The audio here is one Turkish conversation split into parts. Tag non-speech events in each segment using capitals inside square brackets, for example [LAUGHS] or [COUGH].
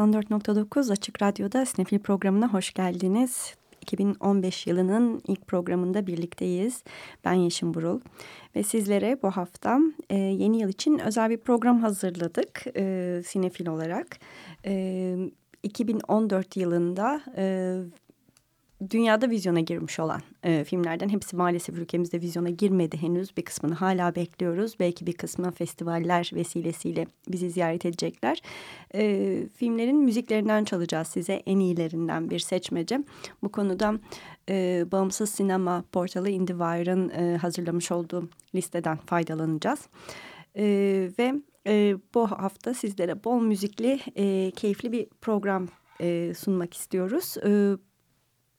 94.9 Açık Radyo'da Snefil programına hoş geldiniz. 2015 yılının ilk programında birlikteyiz. Ben Yeşim Burul ve sizlere bu hafta e, yeni yıl için özel bir program hazırladık e, Sinefil olarak. E, 2014 yılında e, dünyada vizyona girmiş olan e, filmlerden hepsi maalesef ülkemizde vizyona girmedi henüz. Bir kısmını hala bekliyoruz. Belki bir kısmı festivaller vesilesiyle bizi ziyaret edecekler. E, filmlerin müziklerinden çalacağız size en iyilerinden bir seçmece. Bu konuda e, Bağımsız Sinema Portalı IndieWire'ın e, hazırlamış olduğu listeden faydalanacağız. E, ve e, bu hafta sizlere bol müzikli, e, keyifli bir program e, sunmak istiyoruz. E,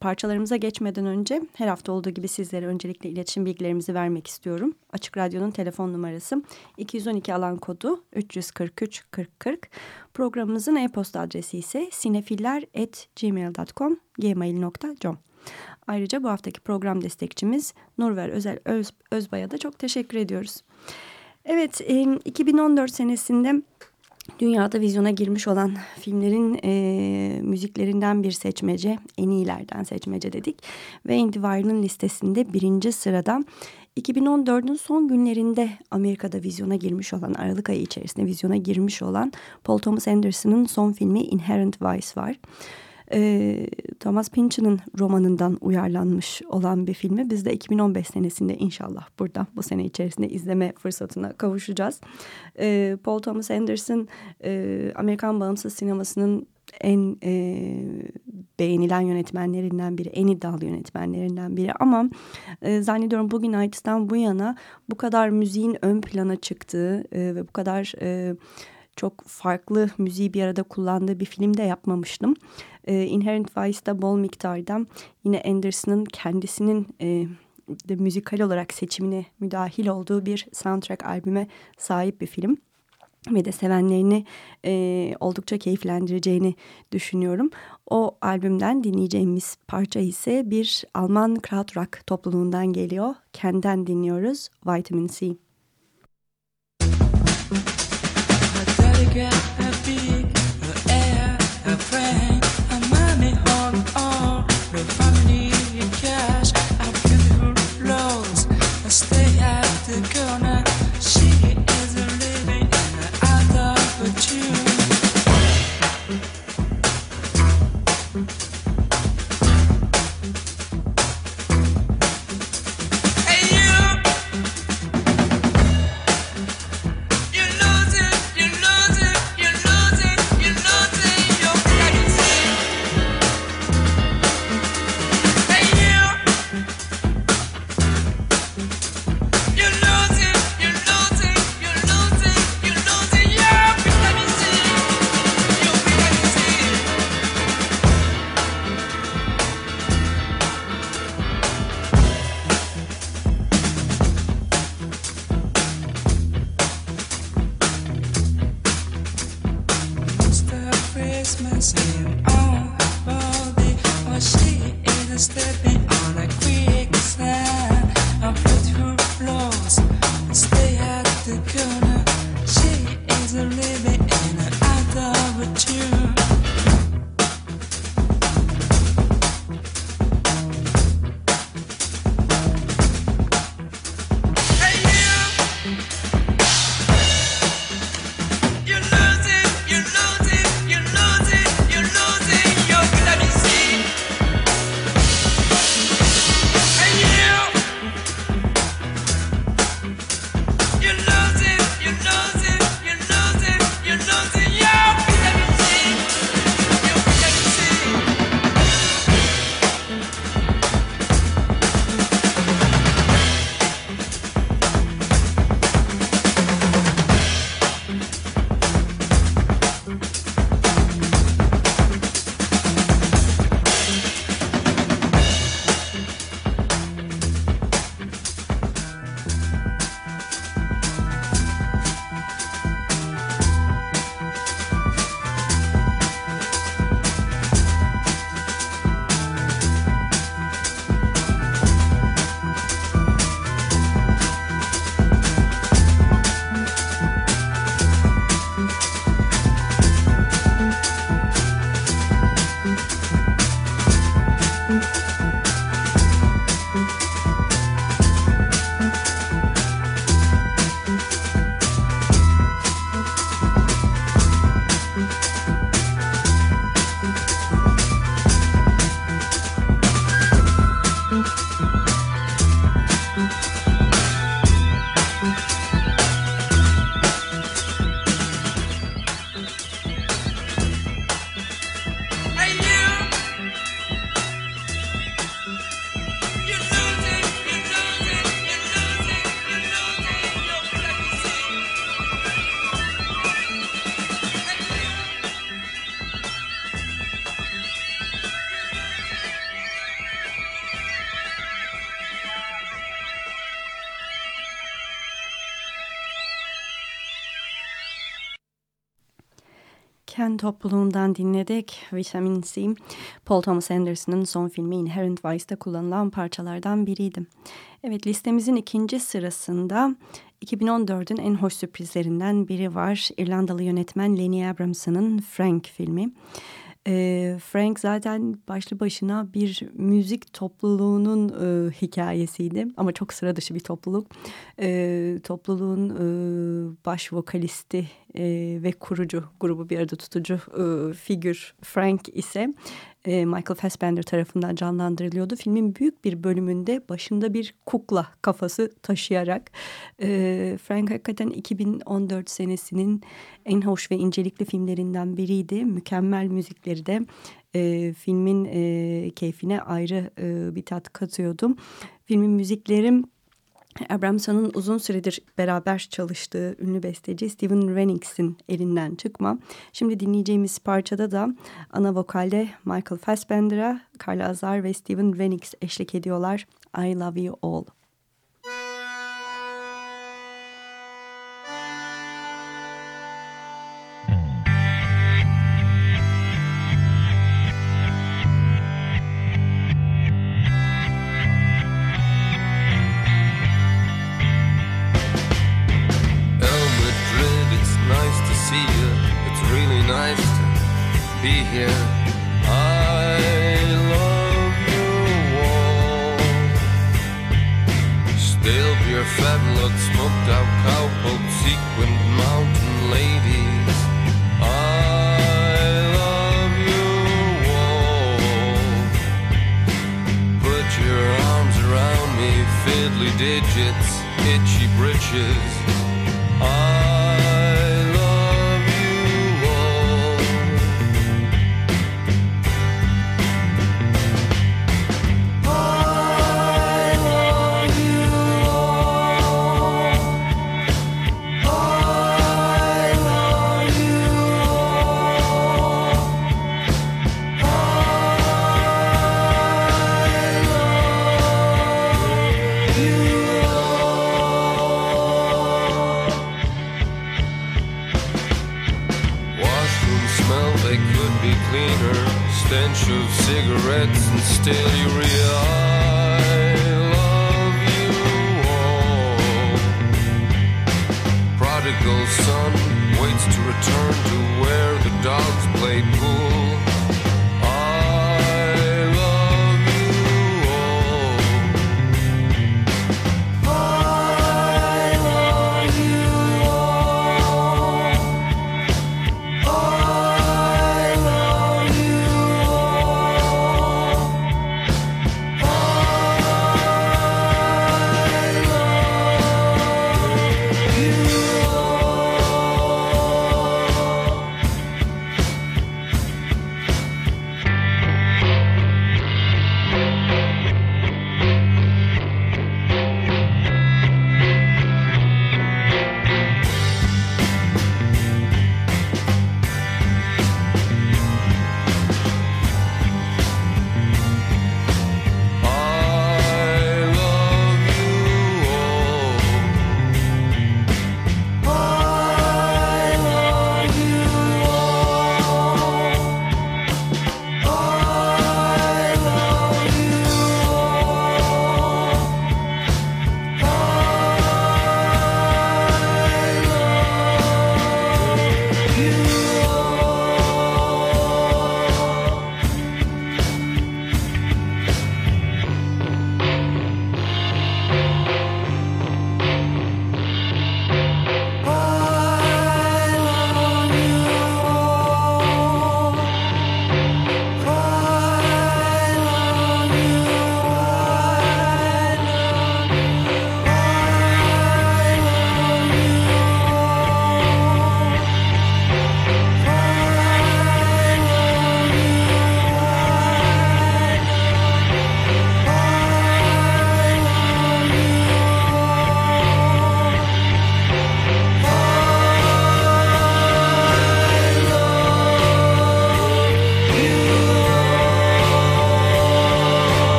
Parçalarımıza geçmeden önce her hafta olduğu gibi sizlere öncelikle iletişim bilgilerimizi vermek istiyorum. Açık Radyo'nun telefon numarası 212 alan kodu 343 40 40. Programımızın e-posta adresi ise sinefiller.gmail.com gmail.com Ayrıca bu haftaki program destekçimiz Nurver Özel Öz, Özbay'a da çok teşekkür ediyoruz. Evet, 2014 senesinde dünyada vizyona girmiş olan filmlerin e, müziklerinden bir seçmece, en iyilerden seçmece dedik. Ve IndieWire'ın listesinde birinci sırada 2014'ün son günlerinde Amerika'da vizyona girmiş olan, Aralık ayı içerisinde vizyona girmiş olan Paul Thomas Anderson'ın son filmi Inherent Vice var e, Thomas Pynchon'ın romanından uyarlanmış olan bir filmi biz de 2015 senesinde inşallah burada bu sene içerisinde izleme fırsatına kavuşacağız. E, Paul Thomas Anderson e, Amerikan bağımsız sinemasının en e, beğenilen yönetmenlerinden biri, en iddialı yönetmenlerinden biri. Ama e, zannediyorum bugün Nights'tan bu yana bu kadar müziğin ön plana çıktığı e, ve bu kadar e, çok farklı müziği bir arada kullandığı bir film de yapmamıştım. E, Inherent Vice'da bol miktarda yine Anderson'ın kendisinin e, de müzikal olarak seçimine müdahil olduğu bir soundtrack albüme sahip bir film ve de sevenlerini e, oldukça keyiflendireceğini düşünüyorum. O albümden dinleyeceğimiz parça ise bir Alman krautrock topluluğundan geliyor. Kendinden dinliyoruz Vitamin C. topluluğundan dinledik. Vitamin C, Paul Thomas Anderson'ın son filmi Inherent Vice'da kullanılan parçalardan biriydi. Evet listemizin ikinci sırasında 2014'ün en hoş sürprizlerinden biri var. İrlandalı yönetmen Lenny Abramson'ın Frank filmi. E, Frank zaten başlı başına bir müzik topluluğunun e, hikayesiydi ama çok sıra dışı bir topluluk. E, topluluğun e, baş vokalisti e, ve kurucu grubu bir arada tutucu e, figür Frank ise e, Michael Fassbender tarafından canlandırılıyordu. Filmin büyük bir bölümünde başında bir kukla kafası taşıyarak e, Frank hakikaten 2014 senesinin en hoş ve incelikli filmlerinden biriydi. Mükemmel müzikleri de e, filmin e, keyfine ayrı e, bir tat katıyordum. Filmin müzikleri Abramson'un uzun süredir beraber çalıştığı ünlü besteci Steven Rennings'in elinden çıkma. Şimdi dinleyeceğimiz parçada da ana vokalde Michael Fassbender'a, Carl Azar ve Steven Rennings eşlik ediyorlar. I Love You All.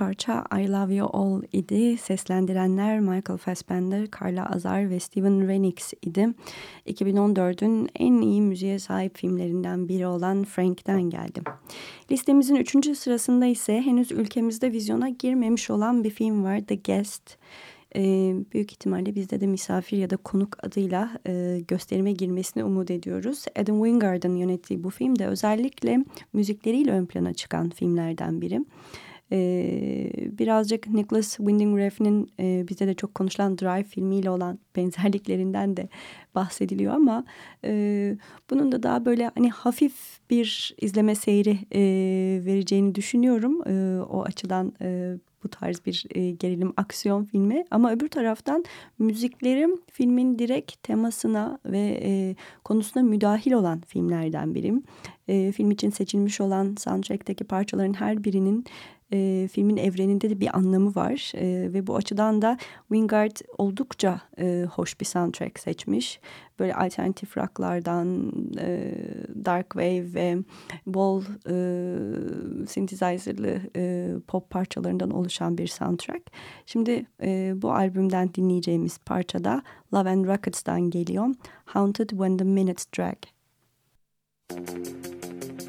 Parça I Love You All idi. Seslendirenler Michael Fassbender, Carla Azar ve Steven Renix idi. 2014'ün en iyi müziğe sahip filmlerinden biri olan Frank'ten geldi. Listemizin üçüncü sırasında ise henüz ülkemizde vizyona girmemiş olan bir film var The Guest. E, büyük ihtimalle bizde de misafir ya da konuk adıyla e, gösterime girmesini umut ediyoruz. Adam Wingard'ın yönettiği bu film de özellikle müzikleriyle ön plana çıkan filmlerden biri. Ee, birazcık Nicholas Winding Refn'in e, bizde de çok konuşulan Drive filmiyle olan [LAUGHS] benzerliklerinden de bahsediliyor ama e, bunun da daha böyle hani hafif bir izleme seyri e, vereceğini düşünüyorum. E, o açıdan e, bu tarz bir e, gerilim aksiyon filmi ama öbür taraftan müziklerim filmin direkt temasına ve e, konusuna müdahil olan filmlerden birim. E, film için seçilmiş olan soundtrack'teki parçaların her birinin e, filmin evreninde de bir anlamı var e, ve bu açıdan da Wingard oldukça e, hoş bir soundtrack seçmiş. Böyle alternatif rocklardan e, dark wave ve bol e, synthesizerlı e, pop parçalarından oluşan bir soundtrack. Şimdi e, bu albümden dinleyeceğimiz parçada Love and Rockets'tan geliyor. Haunted When the Minutes Drag. Tears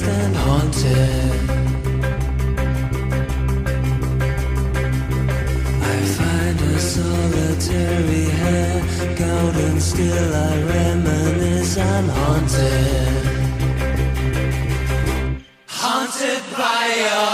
lost and haunted. I find a solitary hangout and still I reminisce. I'm haunted, haunted by your.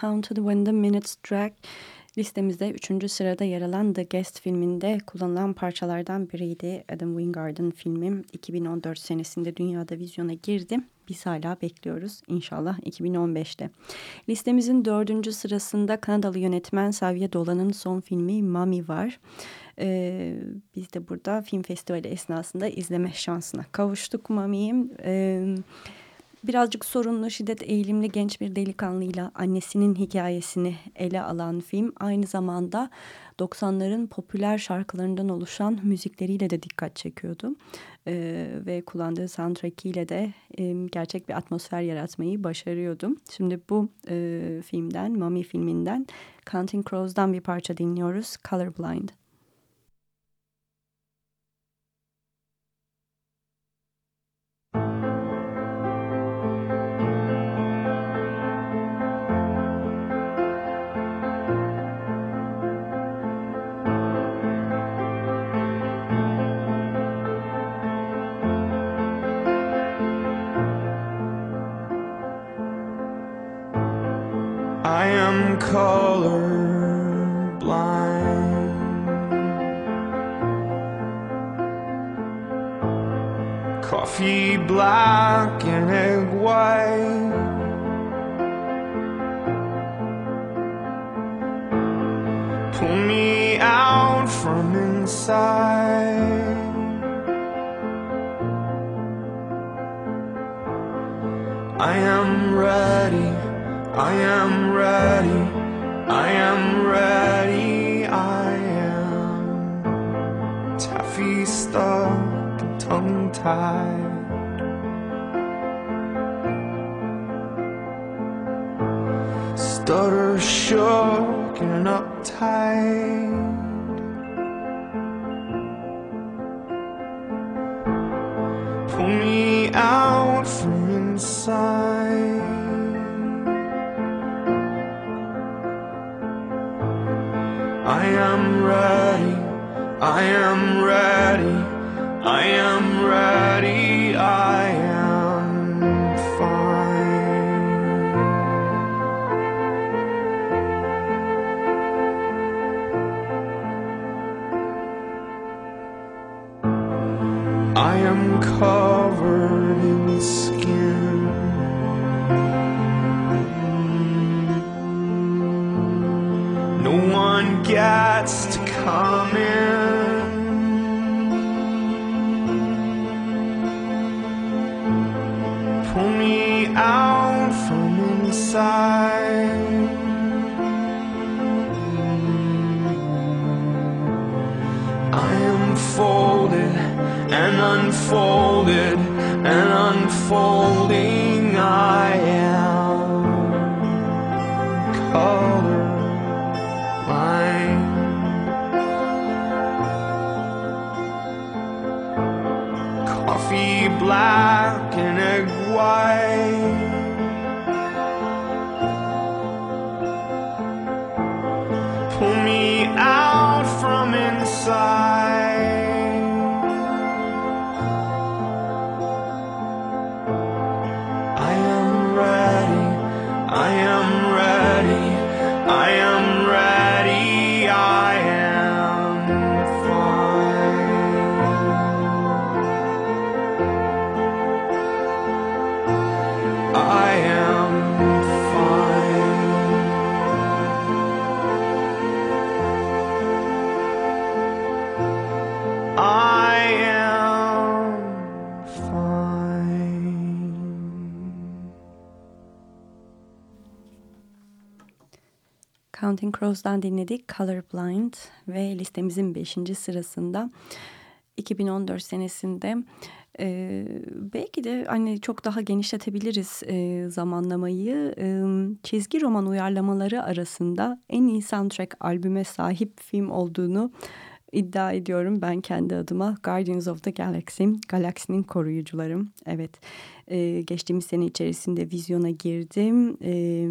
Haunted When the Minutes Drag listemizde 3. sırada yer alan The Guest filminde kullanılan parçalardan biriydi. Adam Wingard'ın filmi 2014 senesinde dünyada vizyona girdi. Biz hala bekliyoruz inşallah 2015'te. Listemizin dördüncü sırasında Kanadalı yönetmen Xavier Dolan'ın son filmi Mami var. Ee, biz de burada film festivali esnasında izleme şansına kavuştuk Mami'yi. Ee, birazcık sorunlu, şiddet eğilimli genç bir delikanlıyla annesinin hikayesini ele alan film aynı zamanda 90'ların popüler şarkılarından oluşan müzikleriyle de dikkat çekiyordu. Ee, ve kullandığı soundtrack ile de e, gerçek bir atmosfer yaratmayı başarıyordum. Şimdi bu e, filmden, Mummy filminden Counting Crows'dan bir parça dinliyoruz. Colorblind. Color blind. Coffee black and egg white. Pull me out from inside. I am ready, I am ready. I am ready, I am taffy stuck and tongue tied. Stutter shook and uptight. Pull me out from inside. Ready, I am ready, I am ready, I am fine. I am covered in skin. No one gets come in. Pull me out from inside. I am folded and unfolded and unfolding. Counting Crows'dan dinledik Colorblind ve listemizin 5. sırasında 2014 senesinde e, belki de hani çok daha genişletebiliriz e, zamanlamayı. E, çizgi roman uyarlamaları arasında en iyi soundtrack albüme sahip film olduğunu iddia ediyorum ben kendi adıma Guardians of the Galaxy, galaksinin koruyucularım. Evet, e, geçtiğimiz sene içerisinde vizyona girdim. E,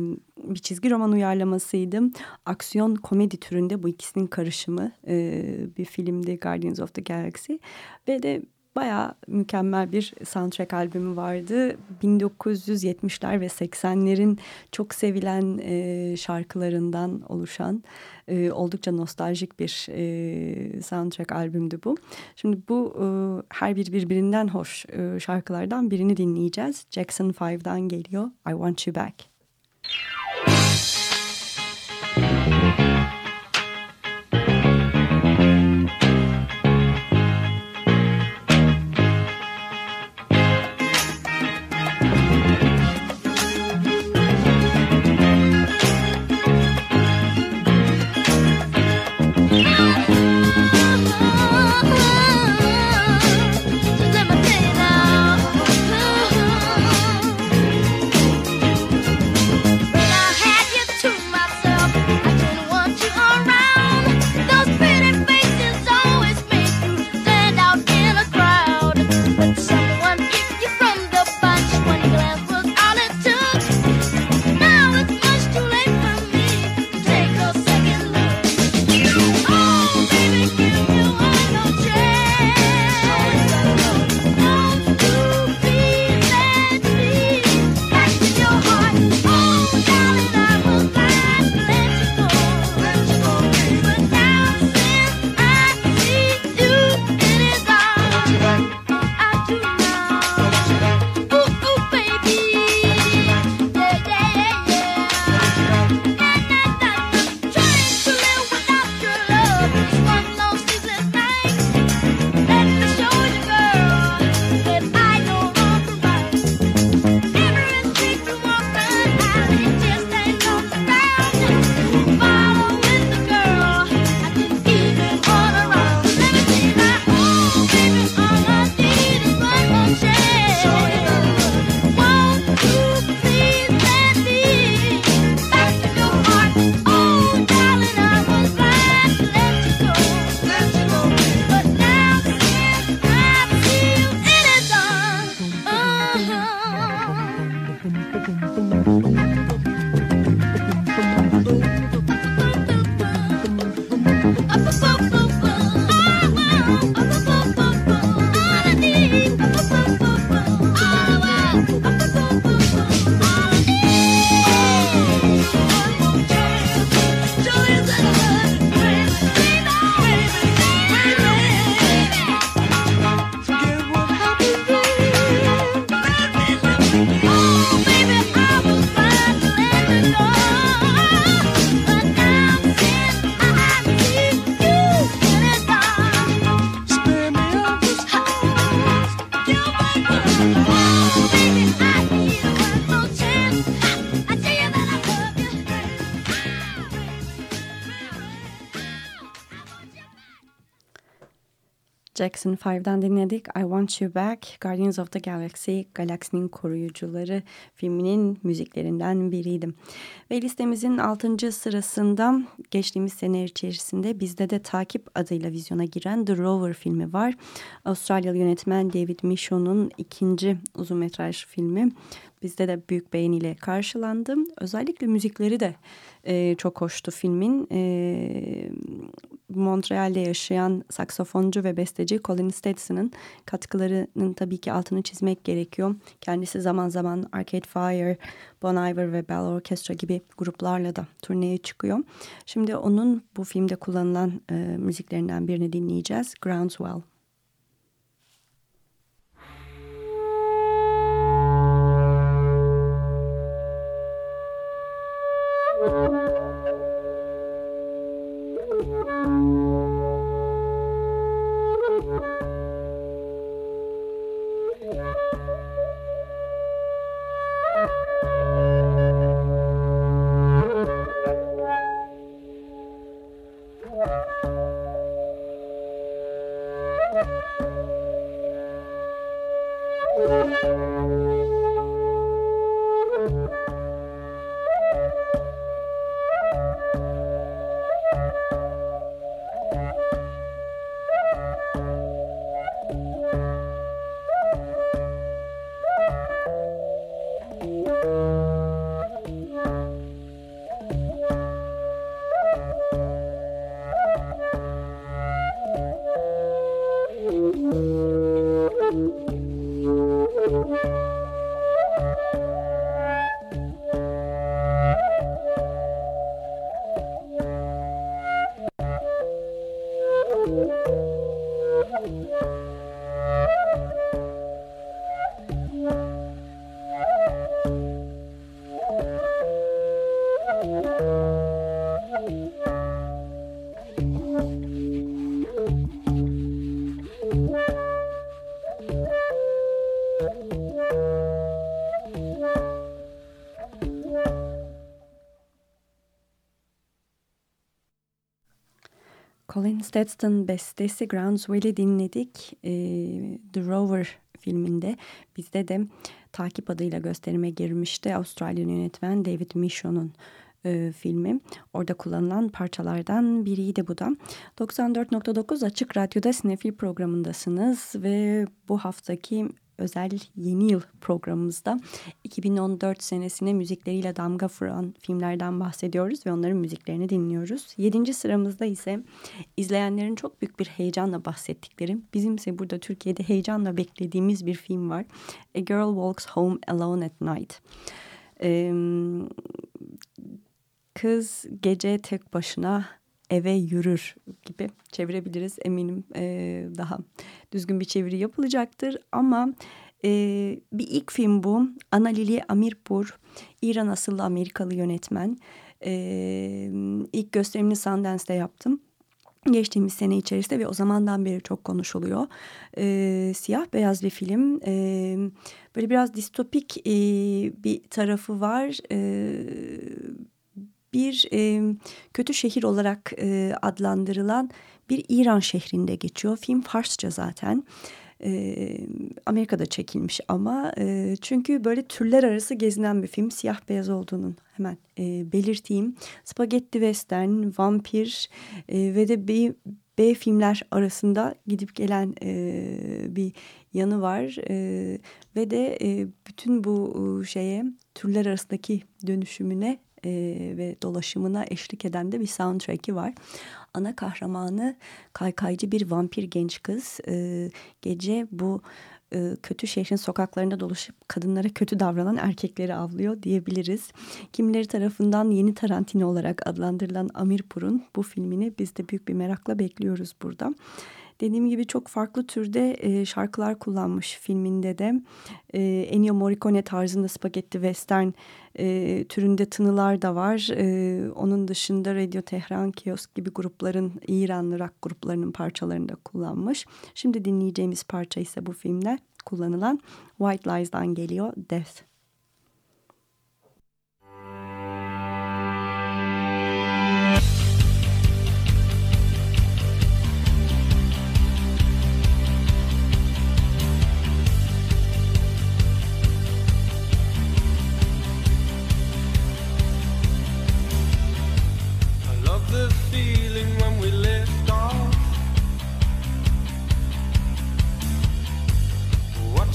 bir çizgi roman uyarlamasıydım. Aksiyon komedi türünde bu ikisinin karışımı e, bir filmdi Guardians of the Galaxy. Ve de Baya mükemmel bir soundtrack albümü vardı. 1970'ler ve 80'lerin çok sevilen e, şarkılarından oluşan e, oldukça nostaljik bir e, soundtrack albümdü bu. Şimdi bu e, her bir birbirinden hoş e, şarkılardan birini dinleyeceğiz. Jackson 5'dan geliyor I Want You Back. Jackson 5'den dinledik. I Want You Back, Guardians of the Galaxy, Galaksinin Koruyucuları filminin müziklerinden biriydim. Ve listemizin 6. sırasında geçtiğimiz sene içerisinde bizde de Takip adıyla vizyona giren The Rover filmi var. Avustralyalı yönetmen David Michôd'un ikinci uzun metraj filmi. Bizde de büyük beğeniyle karşılandı. Özellikle müzikleri de e, çok hoştu filmin. E, Montreal'de yaşayan saksafoncu ve besteci Colin Stetson'ın katkılarının tabii ki altını çizmek gerekiyor. Kendisi zaman zaman Arcade Fire, Bon Iver ve Bell Orchestra gibi gruplarla da turneye çıkıyor. Şimdi onun bu filmde kullanılan e, müziklerinden birini dinleyeceğiz. Groundswell. Colin Stetson bestesi Groundswell'i dinledik. E, The Rover filminde bizde de takip adıyla gösterime girmişti. Avustralya yönetmen David Michôd'un e, filmi. Orada kullanılan parçalardan biriydi bu da. 94.9 Açık Radyo'da Sinefil programındasınız ve bu haftaki özel yeni yıl programımızda 2014 senesine müzikleriyle damga vuran filmlerden bahsediyoruz ve onların müziklerini dinliyoruz. Yedinci sıramızda ise izleyenlerin çok büyük bir heyecanla bahsettikleri, bizimse burada Türkiye'de heyecanla beklediğimiz bir film var. A Girl Walks Home Alone at Night. Ee, kız gece tek başına eve yürür gibi çevirebiliriz eminim e, daha düzgün bir çeviri yapılacaktır ama e, bir ilk film bu Ana Lili Amirpur İran asıllı Amerikalı yönetmen e, ilk gösterimini Sundance'de yaptım geçtiğimiz sene içerisinde ve o zamandan beri çok konuşuluyor. E, siyah beyaz bir film. E, böyle biraz distopik e, bir tarafı var. E, bir e, kötü şehir olarak e, adlandırılan bir İran şehrinde geçiyor. Film Farsça zaten. E, Amerika'da çekilmiş ama e, çünkü böyle türler arası gezinen bir film siyah beyaz olduğunun hemen e, belirteyim. Spagetti western, vampir e, ve de bir B filmler arasında gidip gelen bir yanı var. Ve de bütün bu şeye türler arasındaki dönüşümüne ve dolaşımına eşlik eden de bir soundtrack'i var. Ana kahramanı kaykaycı bir vampir genç kız. Gece bu e, kötü şehrin sokaklarında dolaşıp kadınlara kötü davranan erkekleri avlıyor diyebiliriz. Kimileri tarafından yeni Tarantino olarak adlandırılan Amirpur'un bu filmini biz de büyük bir merakla bekliyoruz burada. Dediğim gibi çok farklı türde e, şarkılar kullanmış filminde de. E, Ennio Morricone tarzında spagetti western e, türünde tınılar da var. E, onun dışında Radio Tehran, Kiosk gibi grupların, İranlı rock gruplarının parçalarını da kullanmış. Şimdi dinleyeceğimiz parça ise bu filmde kullanılan White Lies'dan geliyor Death.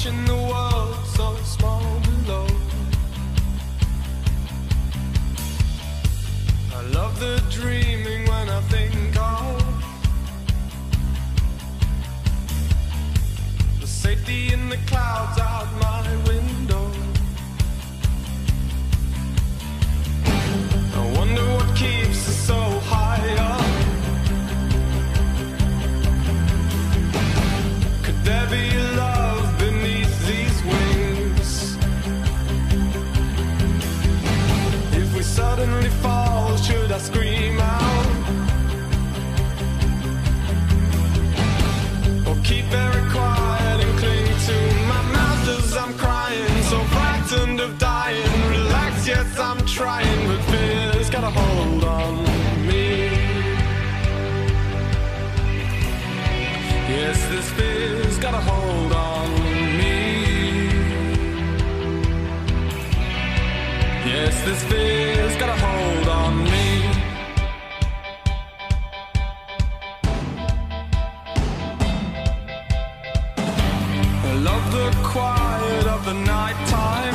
The world so small below. I love the dreaming when I think of the safety in the clouds out my window. I wonder what keeps us so high. very quiet and cling to my mouth as I'm crying. So frightened of dying. Relax, yes, I'm trying, but fear's got a hold on me. Yes, this fear's got a hold on me. Yes, this fear's got a hold love the quiet of the night time.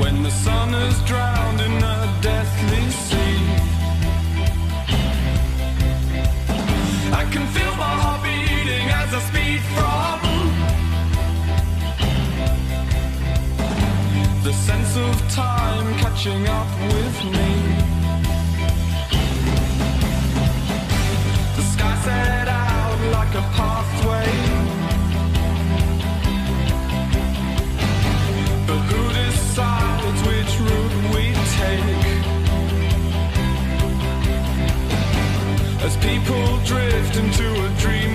When the sun is drowned in a deathly sea. I can feel my heart beating as I speed from the sense of time catching up with me. People drift into a dream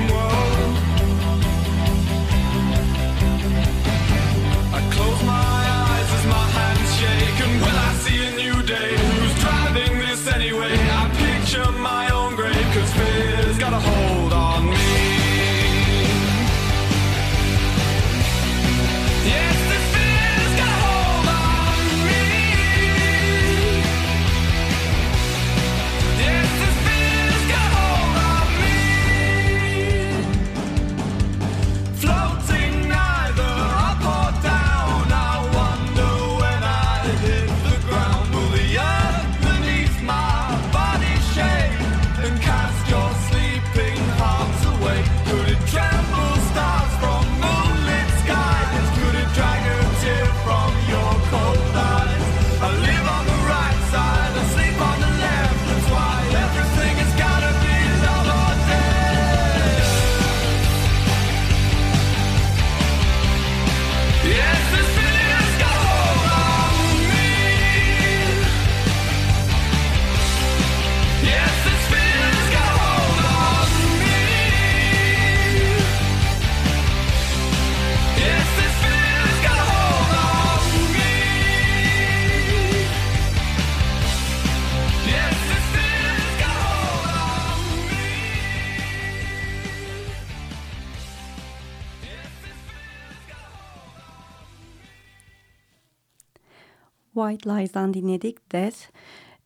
Lies'dan dinledik Death.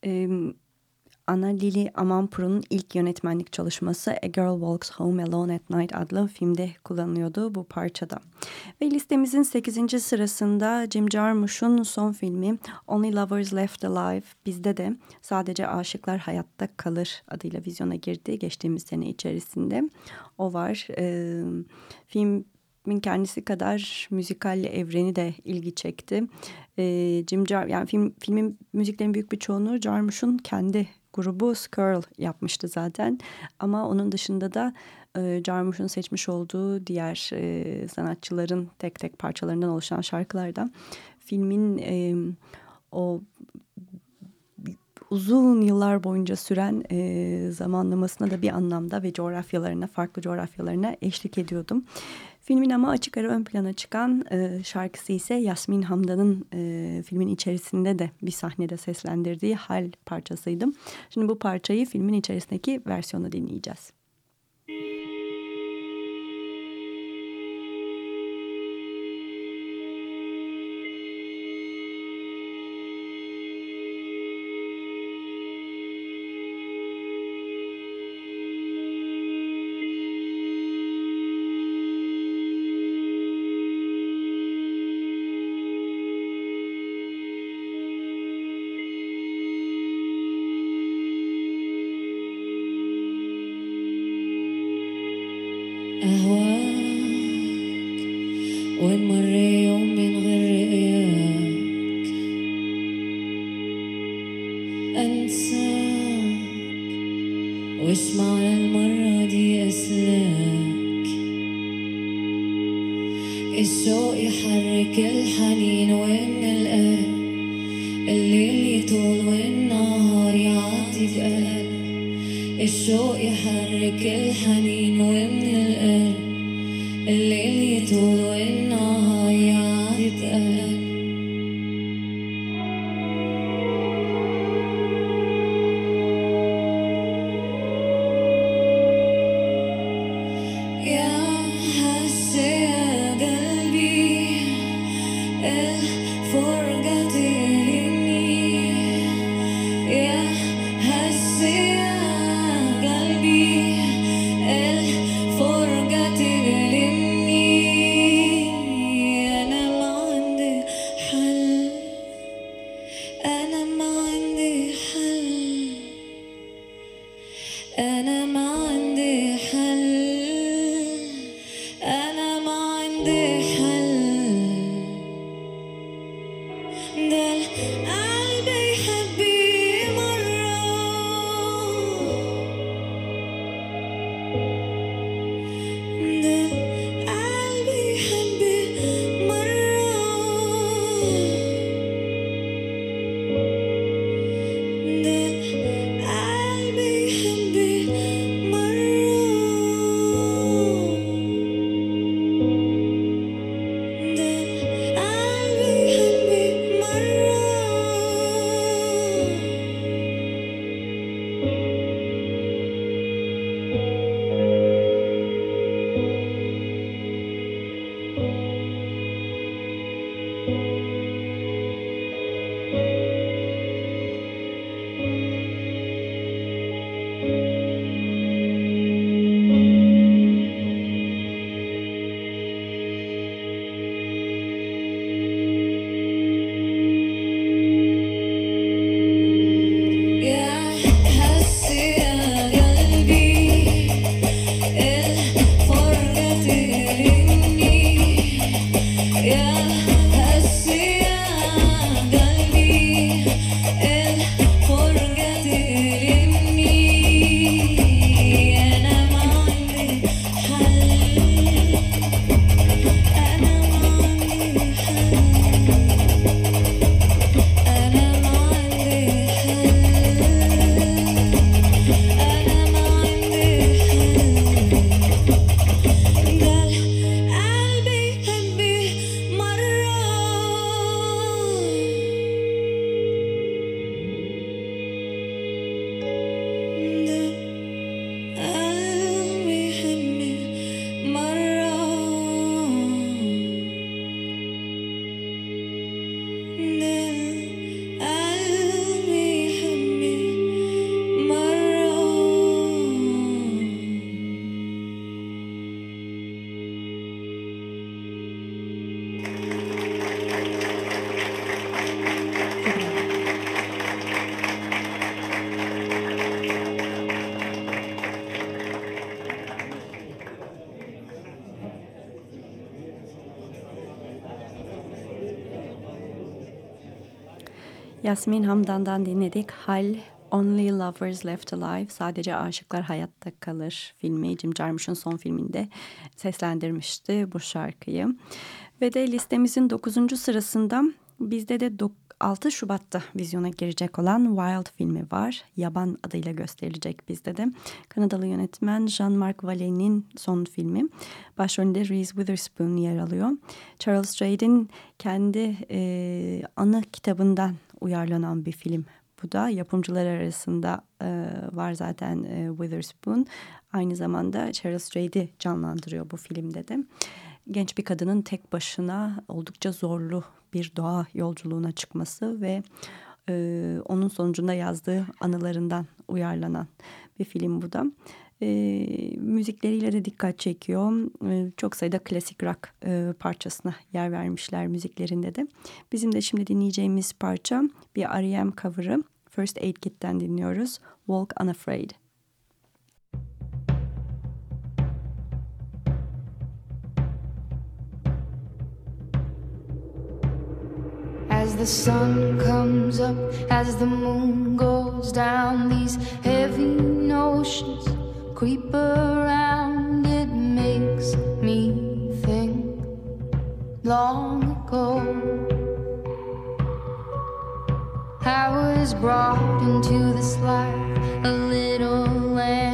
Ee, Anna Lili Amanpour'un ilk yönetmenlik çalışması A Girl Walks Home Alone at Night adlı filmde kullanılıyordu bu parçada. Ve listemizin 8. sırasında Jim Jarmusch'un son filmi Only Lovers Left Alive bizde de sadece aşıklar hayatta kalır adıyla vizyona girdi geçtiğimiz sene içerisinde. O var. Ee, film filmin kendisi kadar müzikal evreni de ilgi çekti. Ee, Jim Jar yani film, filmin müziklerin büyük bir çoğunu Jarmusch'un kendi grubu Skirl yapmıştı zaten. Ama onun dışında da e, Jarmusch'un seçmiş olduğu diğer e, sanatçıların tek tek parçalarından oluşan şarkılardan filmin e, o uzun yıllar boyunca süren e, zamanlamasına da bir anlamda ve coğrafyalarına, farklı coğrafyalarına eşlik ediyordum. Filmin ama açık ara ön plana çıkan e, şarkısı ise Yasmin Hamdan'ın e, filmin içerisinde de bir sahnede seslendirdiği Hal parçasıydı. Şimdi bu parçayı filmin içerisindeki versiyonu dinleyeceğiz. Müzik I Yasmin Hamdan'dan dinledik. Hal Only Lovers Left Alive Sadece Aşıklar Hayatta Kalır filmi Jim Jarmusch'un son filminde seslendirmişti bu şarkıyı. Ve de listemizin 9. sırasında bizde de 6 Şubat'ta vizyona girecek olan Wild filmi var. Yaban adıyla gösterilecek bizde de. Kanadalı yönetmen Jean-Marc Vallée'nin son filmi. Başrolünde Reese Witherspoon yer alıyor. Charles Strade'in kendi e, anı kitabından uyarlanan bir film. Bu da yapımcılar arasında e, var zaten e, Witherspoon. Aynı zamanda Charles Strade'i canlandırıyor bu filmde de. Genç bir kadının tek başına oldukça zorlu bir doğa yolculuğuna çıkması ve e, onun sonucunda yazdığı anılarından uyarlanan bir film bu da. E, müzikleriyle de dikkat çekiyor. E, çok sayıda klasik rock e, parçasına yer vermişler müziklerinde de. Bizim de şimdi dinleyeceğimiz parça bir R.E.M. cover'ı. First Aid Kit'ten dinliyoruz. Walk Unafraid. As the sun comes up, as the moon goes down, these heavy notions creep around. It makes me think long ago. I was brought into this life a little lamb,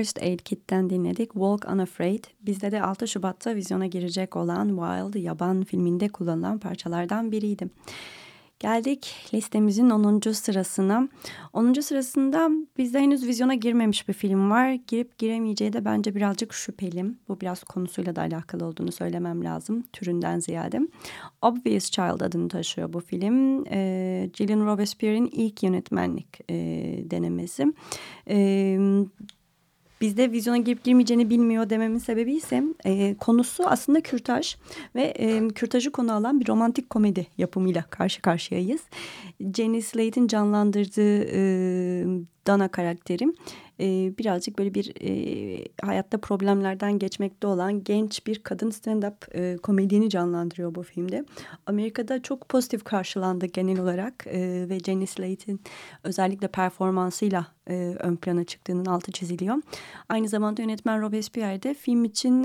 First Aid Kit'ten dinledik Walk Unafraid. Bizde de 6 Şubat'ta vizyona girecek olan Wild Yaban filminde kullanılan parçalardan biriydi. Geldik listemizin 10. sırasına. 10. sırasında bizde henüz vizyona girmemiş bir film var. Girip giremeyeceği de bence birazcık şüphelim. Bu biraz konusuyla da alakalı olduğunu söylemem lazım. Türünden ziyade. Obvious Child adını taşıyor bu film. E, Gillian Robespierre'in ilk yönetmenlik e, denemesi. E, bizde vizyona girip girmeyeceğini bilmiyor dememin sebebi ise e, konusu aslında kürtaj ve e, kürtajı konu alan bir romantik komedi yapımıyla karşı karşıyayız. Jenny Slate'in canlandırdığı e, Dana karakteri birazcık böyle bir hayatta problemlerden geçmekte olan genç bir kadın stand-up e, komedyeni canlandırıyor bu filmde. Amerika'da çok pozitif karşılandı genel olarak ve Jenny Slate'in özellikle performansıyla ön plana çıktığının altı çiziliyor. Aynı zamanda yönetmen Robespierre de film için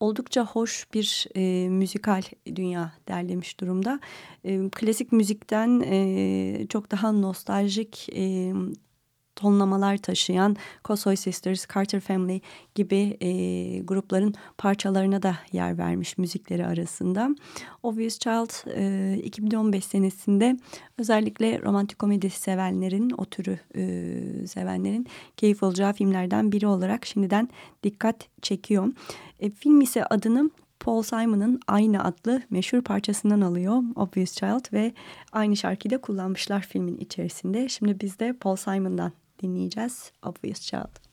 oldukça hoş bir e, müzikal dünya derlemiş durumda. E, klasik müzikten e, çok daha nostaljik e, tonlamalar taşıyan Kosoy Sisters, Carter Family gibi e, grupların parçalarına da yer vermiş müzikleri arasında. Obvious Child e, 2015 senesinde özellikle romantik komedi sevenlerin, o türü e, sevenlerin keyif alacağı filmlerden biri olarak şimdiden dikkat çekiyor. E, film ise adını Paul Simon'ın aynı adlı meşhur parçasından alıyor Obvious Child ve aynı şarkıyı da kullanmışlar filmin içerisinde. Şimdi biz de Paul Simon'dan dinleyeceğiz Obvious Child.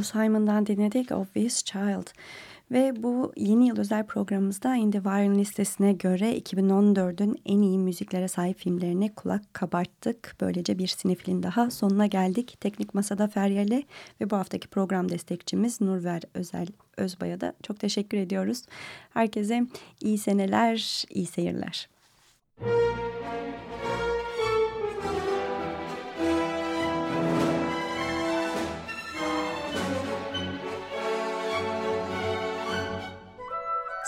Paul Simon'dan dinledik Obvious Child. Ve bu yeni yıl özel programımızda In The Violin listesine göre 2014'ün en iyi müziklere sahip filmlerine kulak kabarttık. Böylece bir sinefilin daha sonuna geldik. Teknik Masada Feryal'e ve bu haftaki program destekçimiz Nurver Özel Özbay'a da çok teşekkür ediyoruz. Herkese iyi seneler, iyi seyirler.